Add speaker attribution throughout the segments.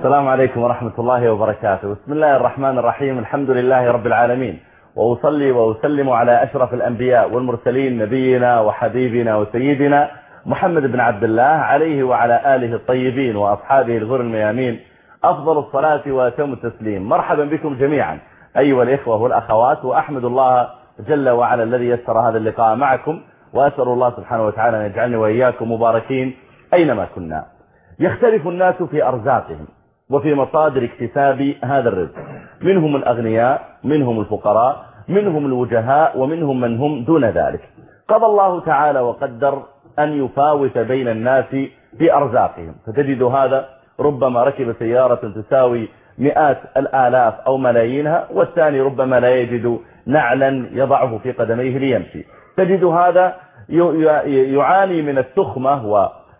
Speaker 1: السلام عليكم ورحمة الله وبركاته. بسم الله الرحمن الرحيم. الحمد لله رب العالمين. وأصلي وأسلم على أشرف الأنبياء والمرسلين نبينا وحبيبنا وسيدنا محمد بن عبد الله عليه وعلى آله الطيبين وأصحابه الغر الميامين. أفضل الصلاة وأتم التسليم. مرحبا بكم جميعا. أيها الإخوة والأخوات وأحمد الله جل وعلا الذي يسر هذا اللقاء معكم. وأسأل الله سبحانه وتعالى أن يجعلني وإياكم مباركين أينما كنا. يختلف الناس في أرزاقهم. وفي مصادر اكتساب هذا الرزق. منهم الأغنياء منهم الفقراء منهم الوجهاء ومنهم من هم دون ذلك. قضى الله تعالى وقدر أن يفاوت بين الناس في أرزاقهم فتجد هذا ربما ركب سيارة تساوي مئات الآلاف أو ملايينها والثاني ربما لا يجد نعلا يضعه في قدميه ليمشي. تجد هذا يعاني من التخمة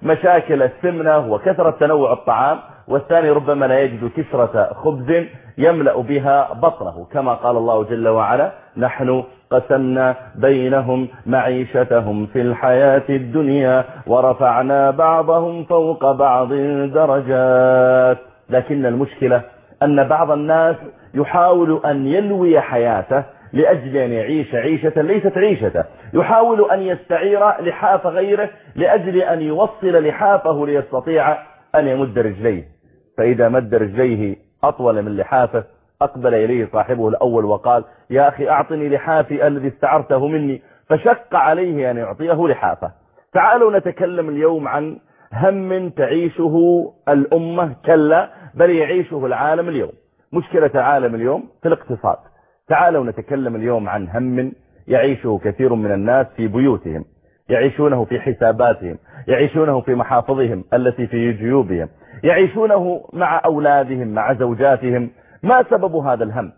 Speaker 1: ومشاكل السمنة وكثرة تنوع الطعام والثاني ربما لا يجد كسرة خبز يملأ بها بطنه. كما قال الله جل وعلا نحن قسمنا بينهم معيشتهم في الحياة الدنيا ورفعنا بعضهم فوق بعض درجات. لكن المشكلة أن بعض الناس يحاول أن يلوي حياته لأجل أن يعيش عيشة ليست عيشته يحاول أن يستعير لحاف غيره لأجل أن يوصل لحافه ليستطيع أن يمد رجليه. فإذا مد رجليه أطول من لحافه أقبل إليه صاحبه الأول وقال يا أخي أعطني لحافي الذي استعرته مني. فشق عليه أن يعطيه لحافه. تعالوا نتكلم اليوم عن هم تعيشه الأمة كلا بل يعيشه العالم اليوم. مشكلة العالم اليوم في الاقتصاد. تعالوا نتكلم اليوم عن هم يعيشه كثير من الناس في بيوتهم يعيشونه في حساباتهم يعيشونه في محافظهم التي في جيوبهم يعيشونه مع أولادهم مع زوجاتهم. ما سبب هذا الهم؟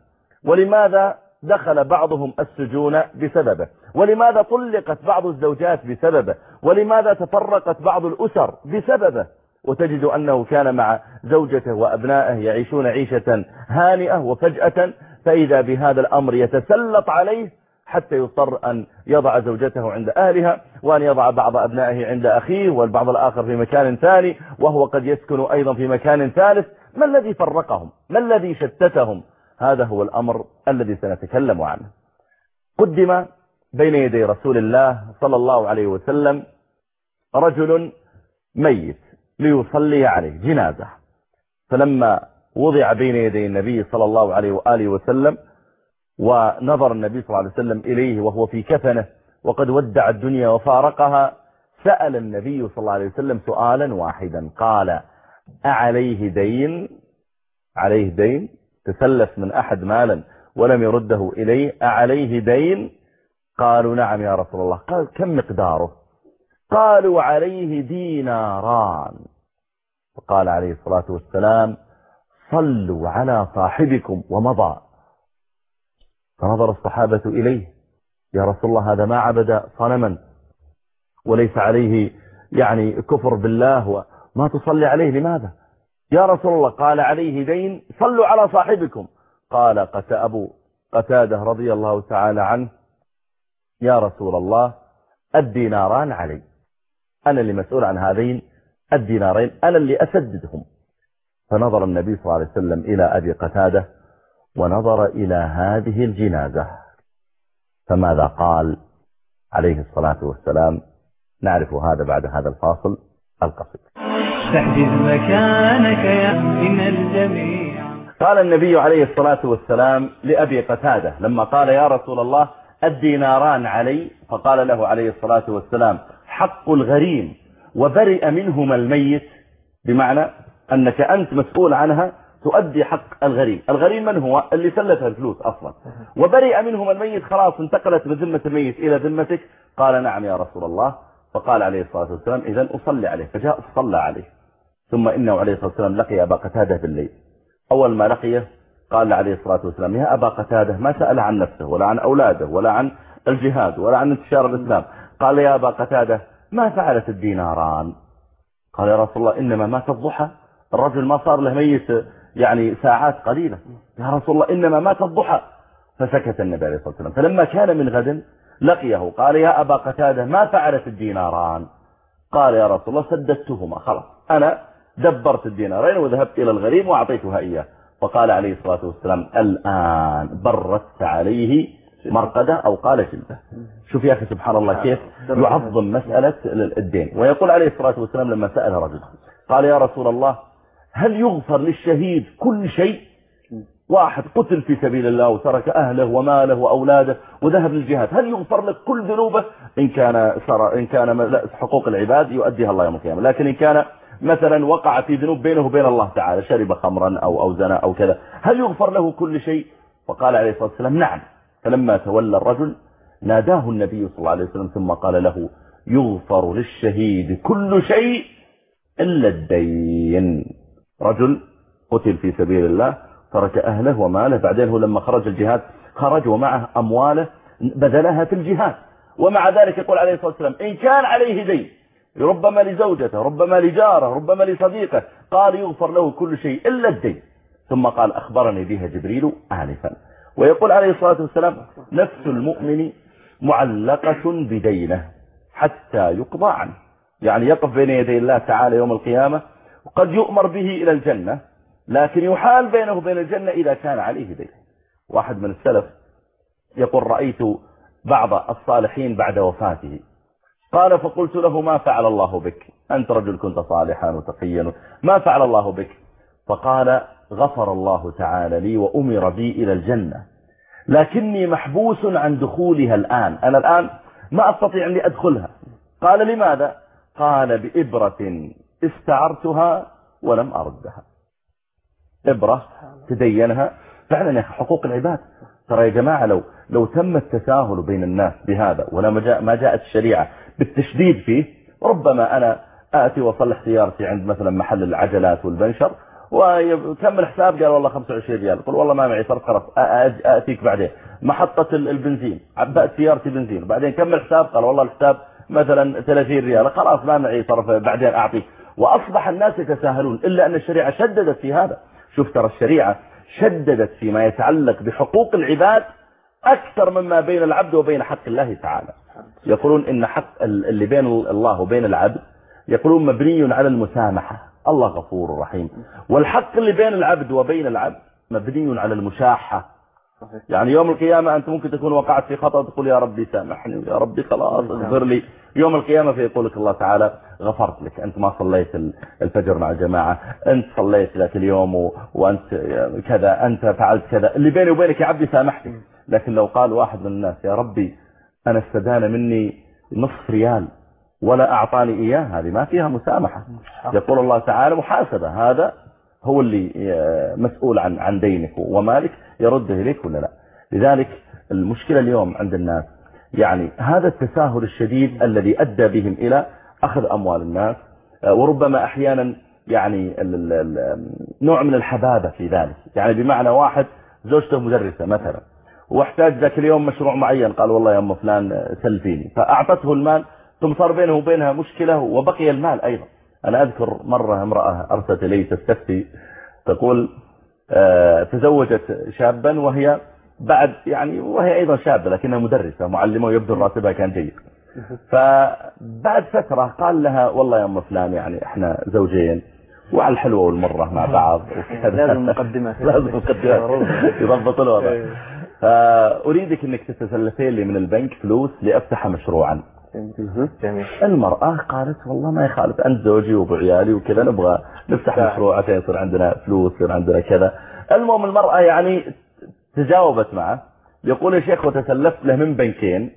Speaker 1: ولماذا دخل بعضهم السجون بسببه؟ ولماذا طلقت بعض الزوجات بسببه؟ ولماذا تفرقت بعض الأسر بسببه؟ وتجد أنه كان مع زوجته وأبنائه يعيشون عيشة هانئة وفجأة فإذا بهذا الأمر يتسلط عليه حتى يضطر أن يضع زوجته عند أهلها وأن يضع بعض أبنائه عند أخيه والبعض الآخر في مكان ثاني وهو قد يسكن أيضا في مكان ثالث. ما الذي فرقهم؟ ما الذي شتتهم؟ هذا هو الأمر الذي سنتكلم عنه. قدم بين يدي رسول الله صلى الله عليه وسلم رجل ميت ليصلي عليه جنازة. فلما وضع بين يدي النبي صلى الله عليه وآله وسلم ونظر النبي صلى الله عليه وسلم إليه وهو في كفنه وقد ودع الدنيا وفارقها سأل النبي صلى الله عليه وسلم سؤالا واحدا قال أعليه دين؟ عليه دين؟ تسلف من أحد مالا ولم يرده إليه؟ أعليه دين؟ قالوا نعم يا رسول الله. قال كم مقداره؟ قالوا عليه ديناران. فقال عليه الصلاة والسلام صلوا على صاحبكم ومضى. فنظر الصحابة إليه. يا رسول الله هذا ما عبد صنما. وليس عليه يعني كفر بالله. وما تصلي عليه؟ لماذا؟ يا رسول الله قال عليه دين صلوا على صاحبكم. قال قت أبو قتادة رضي الله تعالى عنه يا رسول الله الديناران علي. أنا اللي مسؤول عن هذين الدينارين أنا اللي أسددهم. فنظر النبي صلى الله عليه وسلم إلى أبي قتادة ونظر إلى هذه الجنازة. فماذا قال؟ عليه الصلاة والسلام. نعرف هذا بعد هذا الفاصل القصير.
Speaker 2: تحجز مكانك يأمن الجميع.
Speaker 1: قال النبي عليه الصلاة والسلام لأبي قتادة لما قال يا رسول الله الديناران علي فقال له عليه الصلاة والسلام حق الغريم وبرئ منهما الميت بمعنى أنك أنت مسؤول عنها تؤدي حق الغريم الغريم من هو؟ اللي سلفها الفلوس أصلا. وبرئ منهم الميت خلاص انتقلت من ذمة الميت إلى ذمتك. قال نعم يا رسول الله. فقال عليه الصلاة والسلام إذا أصلي عليه. فجاء صلى عليه. ثم إنه عليه الصلاة والسلام لقي أبا قتادة بالليل. أول ما لقيه قال عليه الصلاة والسلام يا أبا قتادة ما سأل عن نفسه ولا عن أولاده ولا عن الجهاد ولا عن انتشار الإسلام. قال يا أبا قتادة ما فعلت الديناران؟ قال يا رسول الله إنما مات الضحى. الرجل ما صار له ميت يعني ساعات قليلة. يا رسول الله إنما مات الضحى. فسكت النبي عليه الصلاة والسلام. فلما كان من غد لقيه قال يا أبا قتادة ما فعلت الديناران؟ قال يا رسول الله سددتهما. خلاص أنا دبرت الدينارين وذهبت إلى الغريب وأعطيتها إياه. فقال عليه الصلاة والسلام الآن بردت عليه مرقدة أو قال جلده شوف يا أخي سبحان الله كيف يعظم مسألة الدين. ويقول عليه الصلاة والسلام لما سأل رجل قال يا رسول الله هل يغفر للشهيد كل شيء؟ واحد قتل في سبيل الله وترك أهله وماله وأولاده وذهب للجهاد. هل يغفر لك كل ذنوبه؟ إن كان سر إن كان حقوق العباد يؤديها الله يوم القيامة. لكن إن كان مثلا وقع في ذنوب بينه وبين الله تعالى شرب خمرا أو أو زنا أو كذا هل يغفر له كل شيء؟ فقال عليه الصلاة والسلام نعم. فلما تولى الرجل ناداه النبي صلى الله عليه وسلم ثم قال له يغفر للشهيد كل شيء إلا الدين. رجل قتل في سبيل الله ترك أهله وماله بعدين هو لما خرج الجهاد خرج ومعه أمواله بذلها في الجهاد. ومع ذلك يقول عليه الصلاة والسلام إن كان عليه دين ربما لزوجته ربما لجاره ربما لصديقه قال يغفر له كل شيء إلا الدين. ثم قال أخبرني بها جبريل آنفا. ويقول عليه الصلاة والسلام نفس المؤمن معلقة بدينه حتى يقضى عنه. يعني يقف بين يدي الله تعالى يوم القيامة وقد يؤمر به إلى الجنة لكن يحال بينه وبين الجنة إذا كان عليه دين. واحد من السلف يقول رأيت بعض الصالحين بعد وفاته. قال فقلت له ما فعل الله بك؟ أنت رجل كنت صالحا وتقيا ما فعل الله بك؟ فقال غفر الله تعالى لي وأمر بي إلى الجنة لكني محبوس عن دخولها الآن. أنا الآن ما أستطيع أني أدخلها. قال لماذا؟ قال بإبرة استعرتها ولم أردها. إبرة تدينها. فعلا يا حقوق العباد. ترى يا جماعة لو لو تم التساهل بين الناس بهذا ولا ما, جاء ما جاءت الشريعة بالتشديد فيه ربما أنا آتي وصلح سيارتي عند مثلا محل العجلات والبنشر وكمل حساب قال والله 25 ريال. قل والله ما معي صرف خلاص آتيك بعدين. محطة البنزين عبأت سيارتي بنزين بعدين كمل حساب قال والله الحساب مثلا 30 ريال. خلاص ما معي صرف بعدين أعطيك. وأصبح الناس يتساهلون إلا أن الشريعة شددت في هذا. شوف ترى الشريعة شددت فيما يتعلق بحقوق العباد أكثر مما بين العبد وبين حق الله تعالى. يقولون إن حق اللي بين الله وبين العبد يقولون مبني على المسامحة. الله غفور رحيم. والحق اللي بين العبد وبين العبد مبني على المشاحة. يعني يوم القيامة أنت ممكن تكون وقعت في خطأ تقول يا ربي سامحني يا ربي خلاص اغفر لي. يوم القيامة فيقول لك الله تعالى غفرت لك. أنت ما صليت الفجر مع الجماعة. أنت صليت ذاك اليوم وأنت كذا أنت فعلت كذا. اللي بيني وبينك يا عبدي سامحني. لكن لو قال واحد من الناس يا ربي أنا استدان مني نصف ريال ولا أعطاني إياه هذه ما فيها مسامحة. يقول الله تعالى محاسبة. هذا هو اللي مسؤول عن عن دينك ومالك يرده إليك ولا لا. لذلك المشكلة اليوم عند الناس يعني هذا التساهل الشديد الذي أدى بهم إلى أخذ أموال الناس وربما أحيانا يعني نوع من الحبابة في ذلك. يعني بمعنى واحد زوجته مدرسة مثلا واحتاج ذاك اليوم مشروع معين قال والله يا أم فلان سلفيني فأعطته المال ثم صار بينه وبينها مشكلة وبقي المال أيضا. أنا أذكر مرة امرأة أرسلت إلي تستفتي تقول تزوجت شابا وهي بعد يعني وهي أيضا شابة لكنها مدرسة معلمة ويبدو راتبها كان جيد. فبعد فترة قال لها والله يا أم فلان يعني إحنا زوجين وعلى الحلوة والمرة مع بعض.
Speaker 3: لازم مقدمة
Speaker 1: لازم مقدمة. يضبط الوضع. فأريدك أنك تتسلفين لي من البنك فلوس لأفتح مشروعا.
Speaker 3: جميل.
Speaker 1: المرأة قالت والله ما يخالف أنت زوجي وابو عيالي وكذا نبغى نفتح مشروع عشان يصير عندنا فلوس يصير عندنا كذا. المهم المرأة يعني تجاوبت معه يقول يا شيخ وتسلفت له من بنكين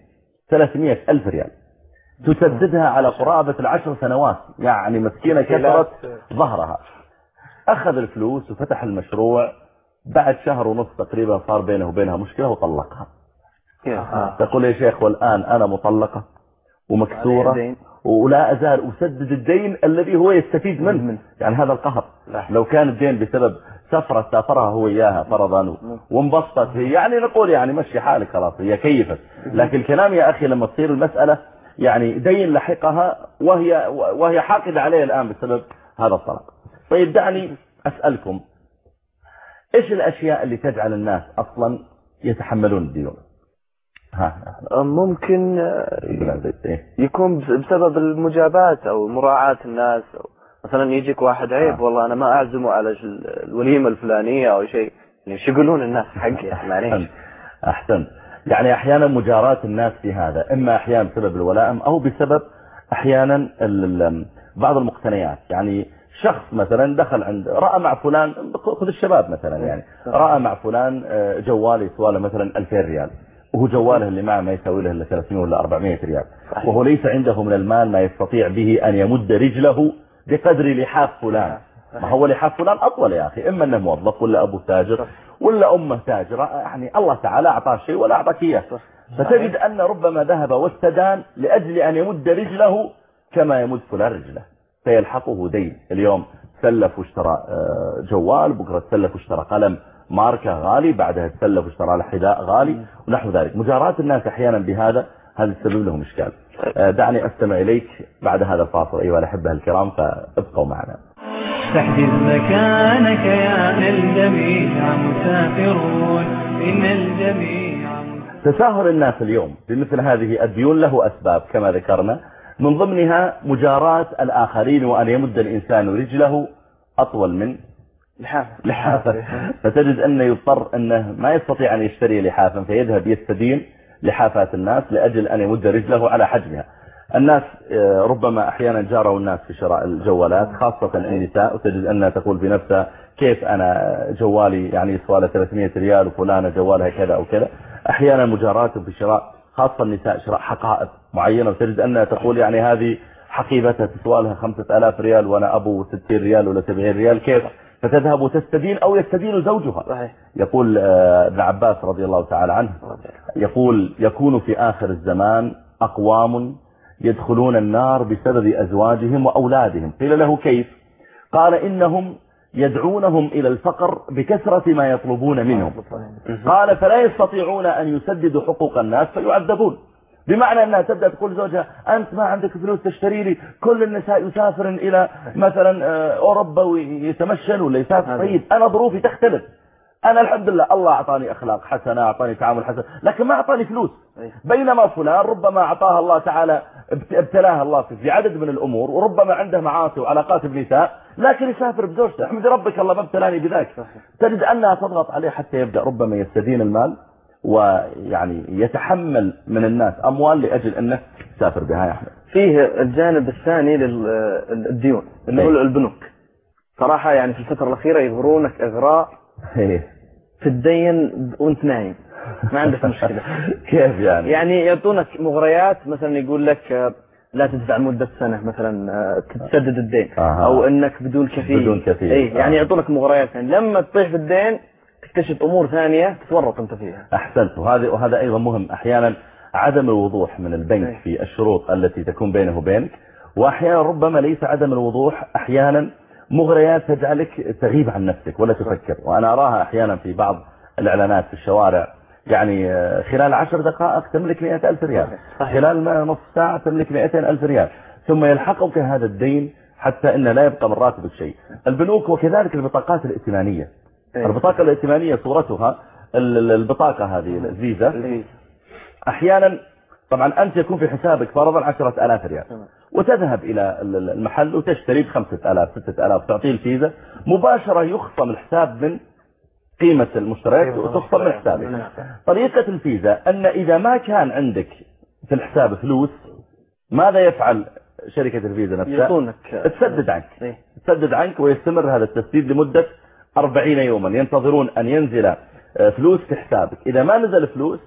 Speaker 1: 300 ألف ريال. تسددها على قرابة العشر سنوات يعني مسكينة كثرت ظهرها. أخذ الفلوس وفتح المشروع. بعد شهر ونص تقريبا صار بينه وبينها مشكلة وطلقها. تقول يا شيخ والآن أنا مطلقة. ومكسورة ولا أزال أسدد الدين الذي هو يستفيد منه. يعني هذا القهر. لو كان الدين بسبب سفرة سافرها هو إياها فرضا وانبسطت هي. يعني نقول يعني مشي حالك خلاص هي كيفت. لكن الكلام يا أخي لما تصير المسألة يعني دين لحقها وهي وهي حاقدة عليه الآن بسبب هذا الطلاق. طيب دعني أسألكم إيش الأشياء اللي تجعل الناس أصلا يتحملون الديون؟
Speaker 3: ممكن يكون بسبب المجابات أو مراعاة الناس أو مثلا يجيك واحد عيب
Speaker 1: آه.
Speaker 3: والله أنا ما أعزمه على ال- الوليمة الفلانية أو شيء. يعني شو يقولون الناس حقي؟ معليش.
Speaker 1: أحسنت. يعني أحيانا مجاراة الناس في هذا إما أحيانا بسبب الولائم أو بسبب ال- بعض المقتنيات. يعني شخص مثلا دخل عند رأى مع فلان خذ الشباب مثلا يعني. رأى مع فلان آه، جوال يسوى له مثلا 2000 ريال. وهو جواله اللي معه ما يساوي له إلا 300 ولا 400 ريال.
Speaker 3: صحيح.
Speaker 1: وهو ليس عنده من المال ما يستطيع به أن يمد رجله بقدر لحاف فلان. ما هو لحاف فلان أطول يا أخي إما أنه موظف ولا أبو تاجر ولا أمة تاجرة يعني الله تعالى أعطاه شيء ولا أعطاك إياه. فتجد أن ربما ذهب واستدان لأجل أن يمد رجله كما يمد فلان رجله. فيلحقه دين. اليوم سلف واشترى آه، جوال بكرة سلف واشترى قلم. ماركة غالي بعدها تسلف واشترى له حذاء غالي ونحو ذلك. مجاراة الناس أحيانا بهذا هذا يسبب لهم إشكال. آه، دعني أستمع إليك بعد هذا الفاصل. أيها الأحبة الكرام فابقوا معنا.
Speaker 2: تحجز مكانك يا الجميع مسافرون. إن الجميع
Speaker 1: تساهل الناس اليوم بمثل هذه الديون له أسباب كما ذكرنا. من ضمنها مجاراة الآخرين وأن يمد الإنسان رجله أطول من
Speaker 3: لحافة.
Speaker 1: لحافة. فتجد أنه يضطر أنه ما يستطيع أن يشتري لحافا فيذهب يستدين لحافات الناس لأجل أن يمد رجله على حجمها. الناس آه، ربما أحيانا جاروا الناس في شراء الجوالات خاصة النساء وتجد أنها تقول بنفسها كيف أنا جوالي يعني يسوى 300 ريال وفلانة جوالها كذا أو كذا. أحيانا مجاراتهم في شراء خاصة النساء شراء حقائب معينة وتجد أنها تقول يعني هذه حقيبتها تسوى لها 5000 ريال وأنا أبو 60 ريال ولا 70 ريال كيف؟ فتذهب وتستدين أو يستدين زوجها.
Speaker 3: صحيح.
Speaker 1: يقول آه، ابن عباس رضي الله تعالى عنه. يقول يكون في آخر الزمان أقوام يدخلون النار بسبب أزواجهم وأولادهم. قيل له كيف؟ قال إنهم يدعونهم إلى الفقر بكثرة ما يطلبون منهم. قال فلا يستطيعون أن يسددوا حقوق الناس فيعذبون. بمعنى أنها تبدأ تقول زوجها أنت ما عندك فلوس تشتري لي كل النساء يسافرن إلى مثلا آه، أوروبا ويتمشن ولا يسافر. طيب أنا ظروفي تختلف. أنا الحمد لله الله أعطاني أخلاق حسنة أعطاني تعامل حسن لكن ما أعطاني فلوس. بينما فلان ربما أعطاها الله تعالى ابت- ابتلاه الله في عدد من الأمور وربما عنده معاصي وعلاقات بنساء لكن يسافر بزوجته. احمد ربك الله ما ابتلاني بذاك. تجد أنها تضغط عليه حتى يبدأ ربما يستدين المال. ويعني يتحمل من الناس أموال لأجل أنه يسافر بها يا أحمد
Speaker 3: فيه الجانب الثاني للديون اللي هو
Speaker 1: إيه.
Speaker 3: البنوك صراحة يعني في الفترة الأخيرة يغرونك إغراء
Speaker 1: إيه.
Speaker 3: تدين وأنت نايم ما عندك مشكلة
Speaker 1: كيف يعني
Speaker 3: يعني يعطونك مغريات مثلا يقول لك لا تدفع مدة سنة مثلا آه، تسدد الدين. أو إنك بدون كفيل
Speaker 1: بدون كفيل.
Speaker 3: أي يعني
Speaker 1: آه.
Speaker 3: يعطونك مغريات ثانية لما تطيح في الدين تكتشف أمور ثانية تتورط أنت فيها.
Speaker 1: أحسنت. وهذا وهذا أيضا مهم. أحيانا عدم الوضوح من البنك
Speaker 3: إيه.
Speaker 1: في الشروط التي تكون بينه وبينك وأحيانا ربما ليس عدم الوضوح أحيانا مغريات تجعلك تغيب عن نفسك ولا تفكر. وأنا أراها أحيانا في بعض الإعلانات في الشوارع. يعني آه، خلال عشر دقائق تملك مئة ألف ريال. خلال نصف ساعة تملك مئتين ألف ريال. ثم يلحقك هذا الدين حتى أنه لا يبقى من راتبك شيء البنوك وكذلك البطاقات الائتمانية. البطاقة الائتمانية صورتها ال- ال- البطاقة هذه الفيزا.
Speaker 3: اللي هي
Speaker 1: أحيانا طبعا أنت يكون في حسابك فرضا عشرة آلاف ريال.
Speaker 3: تمام.
Speaker 1: وتذهب ال- المحل وتشتري بخمسة آلاف ستة آلاف تعطيه الفيزا مباشرة يخصم الحساب من قيمة المشتريات وتخصم من. حسابك.
Speaker 3: نعم.
Speaker 1: طريقة الفيزا أن إذا ما كان عندك في الحساب فلوس ماذا يفعل شركة الفيزا نفسها؟
Speaker 3: يعطونك.
Speaker 1: تسدد عنك.
Speaker 3: إيه.
Speaker 1: تسدد عنك ويستمر هذا التسديد لمدة 40 يوما ينتظرون أن ينزل آه، فلوس في حسابك. إذا ما نزل فلوس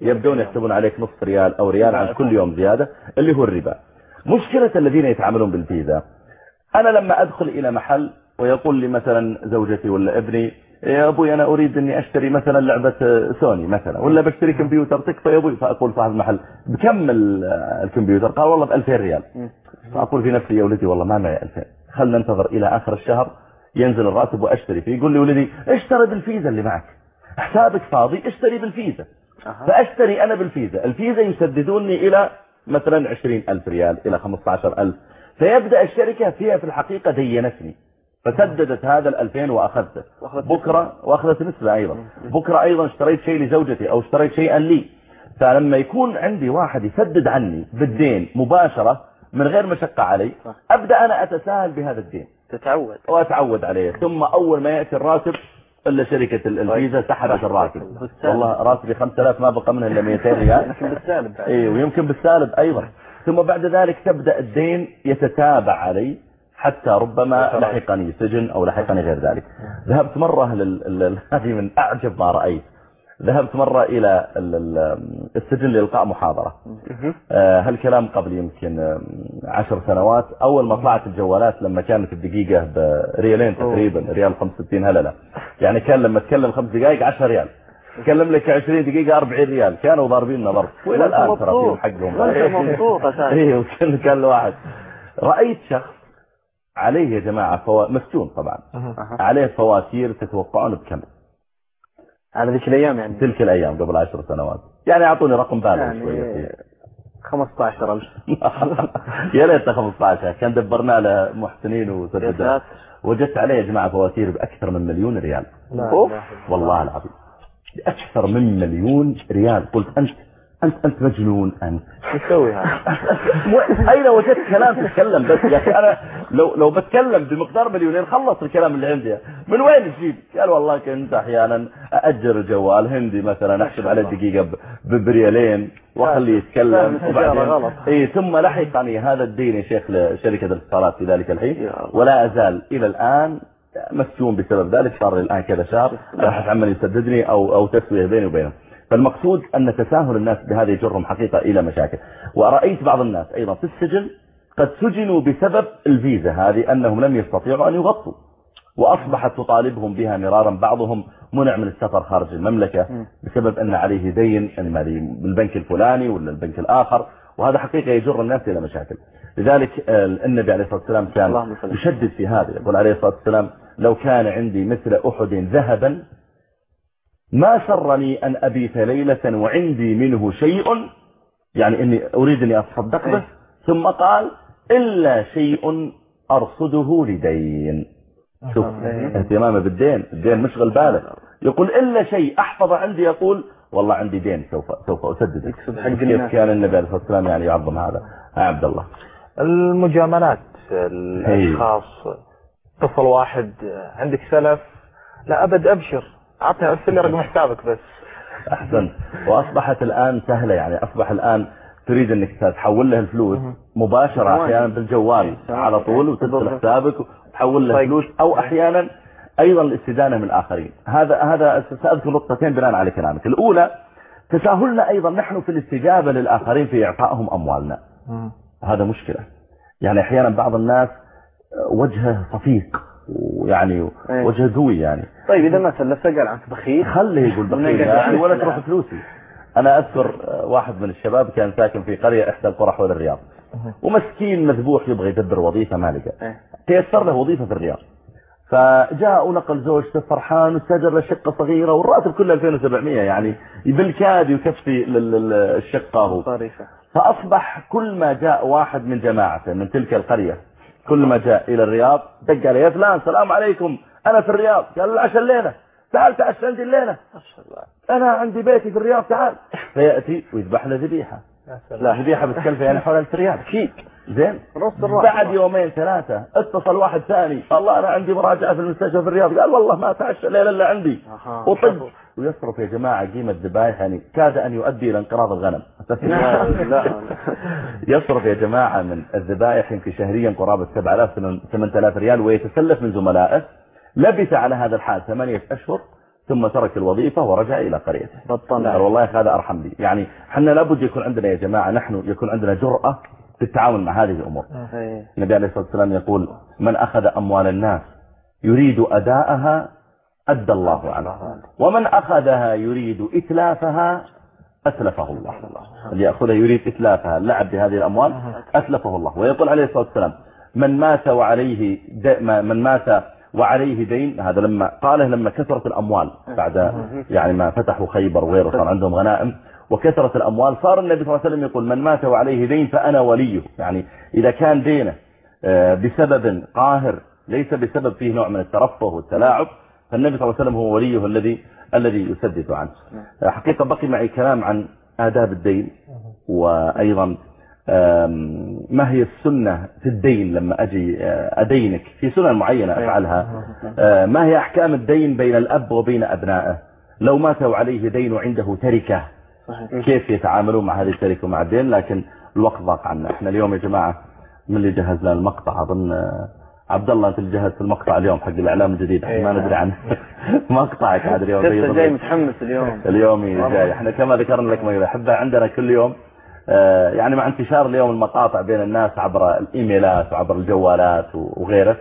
Speaker 1: يبدون يكتبون عليك نصف ريال أو ريال عن كل يوم زيادة اللي هو الربا. مشكلة الذين يتعاملون بالفيزا أنا لما أدخل إلى محل ويقول لي مثلا زوجتي ولا ابني يا أبوي أنا أريد أني أشتري مثلا لعبة سوني مثلا ولا بشتري كمبيوتر تكفى يا أبوي. فأقول صاحب المحل بكم ال- الكمبيوتر؟ قال والله ب 2000 ريال. فأقول في نفسي يا ولدي والله ما معي 2000 خلنا ننتظر إلى آخر الشهر ينزل الراتب وأشتري فيه يقول لي ولدي اشتري بالفيزا اللي معك. حسابك فاضي اشتري بالفيزا.
Speaker 3: أها.
Speaker 1: فأشتري أنا بالفيزا. الفيزا يسددوني إلى مثلا 20 ألف ريال إلى 15 ألف. فيبدأ الشركة فيها في الحقيقة دينتني. فسددت هذا الألفين وأخذته.
Speaker 3: وأخذت
Speaker 1: بكرة وأخذت نسبة أيضا. بكرة أيضا اشتريت شيء لزوجتي أو اشتريت شيئا لي. فلما يكون عندي واحد يسدد عني بالدين مباشرة من غير مشقة علي. أبدأ أنا أتساهل بهذا الدين.
Speaker 3: تتعود.
Speaker 1: وأتعود عليه. ثم أول ما يأتي الراتب إلا شركة ال- الفيزا سحبت الراتب.
Speaker 3: بالسالب.
Speaker 1: والله راتبي 5000 ما بقى منها إلا 200 ريال.
Speaker 3: يمكن بالسالب.
Speaker 1: اي ويمكن بالسالب أيضا. ثم بعد ذلك تبدأ الدين يتتابع علي حتى ربما لحقني سجن أو لحقني غير ذلك. ذهبت مرة لل... لل... هذه من أعجب ما رأيت. ذهبت مرة إلى ال- ال- السجن لإلقاء محاضرة. آه، هالكلام قبل يمكن آم، عشر سنوات. أول ما طلعت الجوالات لما كانت الدقيقة بريالين تقريبا ريال 65 هللة. يعني كان لما تكلم خمس دقائق 10 ريال. تكلم لك 20 دقيقة 40 ريال. كانوا ضاربين ضرب وإلى
Speaker 3: وأنت
Speaker 1: الان ترى فيهم. حقهم.
Speaker 3: مبسوط أساسا.
Speaker 1: أيوه كان كان واحد. رأيت شخص عليه يا جماعة فوا... مسجون طبعا. عليه فواتير تتوقعون بكم.
Speaker 3: على ذيك الأيام يعني.
Speaker 1: تلك الأيام قبل عشر سنوات. يعني أعطوني رقم بالغ
Speaker 3: يعني
Speaker 1: فيه.
Speaker 3: 15000
Speaker 1: يا ليت 15 كان دبرنا له محسنين
Speaker 3: ساتر.
Speaker 1: وجدت عليه يا جماعة فواتير بأكثر من مليون ريال.
Speaker 3: أوف.
Speaker 1: والله العظيم. أكثر من مليون ريال. قلت أنت أنت أنت مجنون أنت
Speaker 3: تسوي هذا؟
Speaker 1: أين وجدت كلام تتكلم بس يا أخي أنا لو لو بتكلم بمقدار مليونين خلص الكلام اللي عندي من وين تجيب؟ قال والله كنت أحيانا أأجر جوال هندي مثلا أحسب الدقيقة ب- ب- بريالين وأخليه يتكلم. إيه ثم لحقني هذا الدين يا شيخ لشركة الاتصالات في ذلك الحين. ولا أزال إلى الآن مسجون بسبب ذلك صار الآن كذا شهر أبحث عن من يسددني أو أو تسوية بيني وبينه فالمقصود أن تساهل الناس بهذا يجرهم حقيقة إلى مشاكل. ورأيت بعض الناس أيضا في السجن قد سجنوا بسبب الفيزا هذه أنهم لم يستطيعوا أن يغطوا وأصبحت تطالبهم بها مرارا بعضهم منع من السفر خارج المملكة بسبب أن عليه دين إما بالبنك الفلاني ولا البنك الآخر وهذا حقيقة يجر الناس إلى مشاكل. لذلك آه، النبي عليه الصلاة والسلام كان. يشدد في هذا يقول عليه الصلاة والسلام لو كان عندي مثل أحد ذهبا ما سرني أن أبيت ليلة وعندي منه شيء؟ يعني إني أريد أني أتصدق به ثم قال إلا شيء أرصده لدين. شوف اهتمامه بالدين. الدين مشغل باله يقول إلا شيء أحفظ عندي يقول والله عندي دين سوف سوف أسدده.
Speaker 3: يكسب حق
Speaker 1: كيف. كان النبي عليه الصلاة والسلام يعني يعظم هذا؟ يا عبد الله.
Speaker 4: المجاملات الأشخاص. طفل واحد عندك سلف؟ لا أبد أبشر. اعطني ارسل لي رقم حسابك بس.
Speaker 1: أحسن. وأصبحت الآن سهلة يعني. أصبح الآن تريد أنك تحول له الفلوس مباشرة
Speaker 3: ثواني.
Speaker 1: أحيانا بالجوال
Speaker 3: ثواني.
Speaker 1: على طول وتدخل. حسابك وتحول له
Speaker 4: طيب.
Speaker 1: فلوس أو أحيانا أيضا الاستدانة من الآخرين. هذا هذا سأذكر نقطتين بناء على كلامك. الأولى تساهلنا أيضا نحن في الاستجابة للآخرين في إعطائهم أموالنا. هذا مشكلة. يعني أحيانا بعض الناس وجهه صفيق. ويعني
Speaker 3: إيه.
Speaker 1: وجهه قوي يعني.
Speaker 3: طيب إذا ما سلفت قال عنك بخيل.
Speaker 1: خليه يقول بخيل.
Speaker 3: عنه
Speaker 1: ولا. تروح فلوسي. أنا أذكر آه، واحد من الشباب كان ساكن في قرية إحدى القرى حول الرياض. ومسكين مذبوح يبغى يدبر وظيفة ما لقى.
Speaker 3: إيه.
Speaker 1: تيسر له وظيفة في الرياض. فجاء ونقل زوجته فرحان واستاجر له شقة صغيرة والراتب كله 2700 يعني بالكاد يكفي الشقة هو. فأصبح كل ما جاء واحد من جماعته من تلك القرية كل ما جاء إلى الرياض دق عليه يا فلان السلام عليكم أنا في الرياض. قال له عشان الليلة تعال تعال عندي الليلة أنا عندي بيتي في الرياض تعال. فيأتي ويذبح له ذبيحة. لا ذبيحة بتكلفه يعني حول 1000 ريال.
Speaker 3: أكيد.
Speaker 1: زين. بعد يومين ثلاثة اتصل واحد ثاني. والله أنا عندي مراجعة في المستشفى في الرياض. قال والله ما تعشى الليلة إلا عندي. وطق. ويصرف يا جماعة قيمة ذبايح يعني كاد أن يؤدي إلى انقراض الغنم. يصرف يا جماعة من الذبائح يمكن شهريا قرابة 7000 8000 ريال ويتسلف من زملائه. لبث على هذا الحال ثمانية أشهر ثم ترك الوظيفة ورجع إلى قريته. والله هذا أرحم لي يعني حنا لابد يكون عندنا يا جماعة نحن يكون عندنا جرأة في التعامل مع هذه الأمور.
Speaker 3: إيه.
Speaker 1: النبي عليه الصلاة والسلام يقول من أخذ أموال الناس يريد أداءها أدى الله عنه ومن أخذها يريد إتلافها أتلفه الله. اللي يأخذها يريد إتلافها اللعب بهذه الأموال أتلفه الله. ويقول عليه الصلاة والسلام من مات وعليه من مات وعليه دين هذا لما قاله لما كثرت الأموال بعد يعني ما فتحوا خيبر وغيره صار عندهم غنائم وكثرت الأموال. صار النبي صلى الله عليه وسلم يقول من مات وعليه دين فأنا وليه. يعني إذا كان دينه آه، بسبب قاهر ليس بسبب فيه نوع من الترفه والتلاعب فالنبي صلى الله عليه وسلم هو وليه الذي الذي يسدد عنه. آه، حقيقة بقي معي كلام عن آداب الدين وأيضا ما هي السنة في الدين لما أجي آه، أدينك. في سنن معينة أفعلها. ما هي أحكام الدين بين الأب وبين أبنائه؟ لو ماتوا عليه دين وعنده تركة.
Speaker 3: صحيح.
Speaker 1: كيف يتعاملون مع هذه التركة ومع الدين لكن الوقت ضاق عنا. إحنا اليوم يا جماعة من اللي جهز لنا المقطع؟ أظن آه، عبد الله أنت اللي جهزت المقطع اليوم حق الإعلام الجديد. إحنا ما
Speaker 4: أيوة.
Speaker 1: ندري عنه مقطعك هذا اليوم.
Speaker 3: لسه جاي متحمس اليوم.
Speaker 1: اليوم جاي. إحنا كما ذكرنا لك ما احبها عندنا كل يوم آه، يعني مع انتشار اليوم المقاطع بين الناس عبر الإيميلات وعبر الجوالات وغيره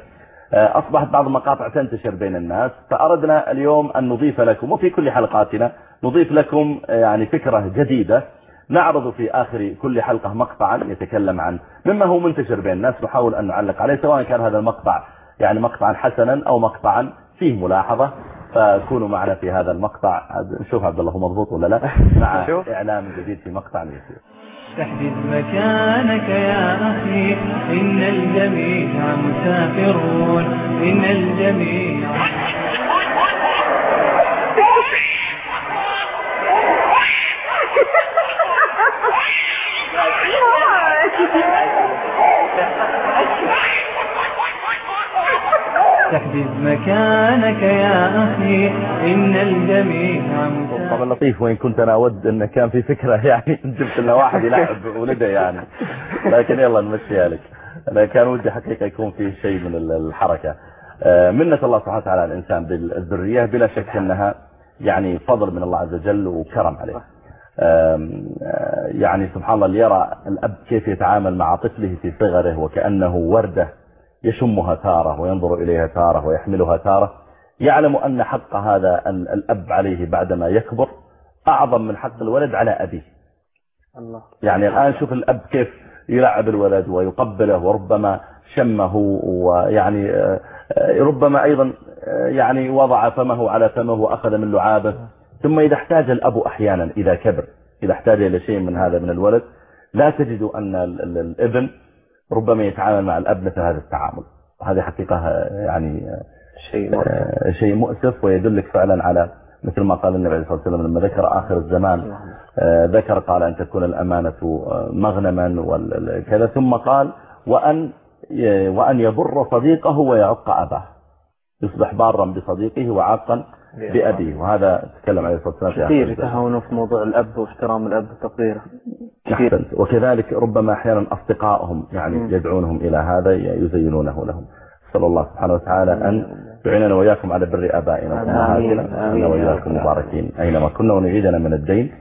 Speaker 1: آه، أصبحت بعض المقاطع تنتشر بين الناس فأردنا اليوم أن نضيف لكم وفي كل حلقاتنا نضيف لكم آه، يعني فكرة جديدة. نعرض في آخر كل حلقة مقطعا يتكلم عن مما هو منتشر بين الناس نحاول أن نعلق عليه سواء كان هذا المقطع يعني مقطعا حسنا أو مقطعا فيه ملاحظة. فكونوا معنا في هذا المقطع. نشوف عبد الله هو مضبوط ولا لا مع. إعلام جديد في مقطع اليوتيوب
Speaker 2: تحدث مكانك يا أخي. إن الجميع مسافرون. إن الجميع تحدث مكانك يا أخي. إن الجميع مسافرون
Speaker 1: طبعا لطيف وين كنت أنا أود انه كان في فكرة يعني جبت لنا واحد يلعب ولده يعني. لكن يلا نمشيها لك أنا كان ودي حقيقة يكون في شيء من ال- الحركة. آه، منة الله سبحانه وتعالى على الإنسان بالذرية بلا شك أنها يعني فضل من الله عز وجل وكرم عليه. آه، يعني سبحان الله اللي يرى الأب كيف يتعامل مع طفله في صغره وكأنه وردة يشمها تارة وينظر إليها تارة ويحملها تارة. يعلم أن حق هذا ال- الأب عليه بعدما يكبر أعظم من حق الولد على أبيه.
Speaker 3: الله.
Speaker 1: يعني الآن شوف الأب كيف يلعب الولد ويقبله وربما شمه ويعني آه، ربما أيضا آه، يعني وضع فمه على فمه وأخذ من لعابه. ثم إذا احتاج الأب أحيانا إذا كبر إذا احتاج إلى شيء من هذا من الولد لا تجد أن ال- ال- الابن ربما يتعامل مع الأب مثل هذا التعامل. هذه حقيقة آه، يعني
Speaker 3: شيء مؤسف.
Speaker 1: آه، شيء مؤسف ويدلك فعلا على مثل ما قال النبي صلى الله عليه وسلم لما ذكر آخر الزمان آه، ذكر قال أن تكون الأمانة آه، مغنما وكذا ثم قال وأن وأن يبر صديقه ويعق أباه. يصبح بارا بصديقه وعاقا بأبيه. وهذا تكلم عليه الصلاة والسلام
Speaker 3: كثير. يتهاونوا في موضوع الأب واحترام الأب وتقديره
Speaker 1: أحسنت. وكذلك ربما أحيانا أصدقائهم يعني. يدعونهم إلى هذا يزينونه لهم. صلى الله سبحانه وتعالى أن يعيننا وإياكم على بر آبائنا. وأمهاتنا وإياكم مباركين. أينما كنا ونعيدنا من الدين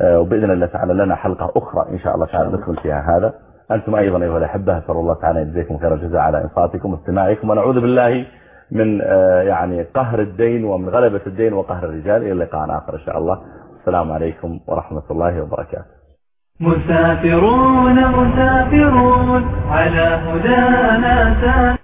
Speaker 1: آه، وبإذن الله تعالى لنا حلقة أخرى إن شاء الله تعالى نكمل فيها هذا. أنتم أيضا أيها الأحبة أسأل الله تعالى يجزيكم خير الجزاء على إنصاتكم واستماعكم. ونعوذ بالله من آه، يعني قهر الدين ومن غلبة الدين وقهر الرجال. إلى لقاء آخر إن شاء الله. السلام عليكم ورحمة الله وبركاته.
Speaker 2: مسافرون مسافرون على هدانا سافرون.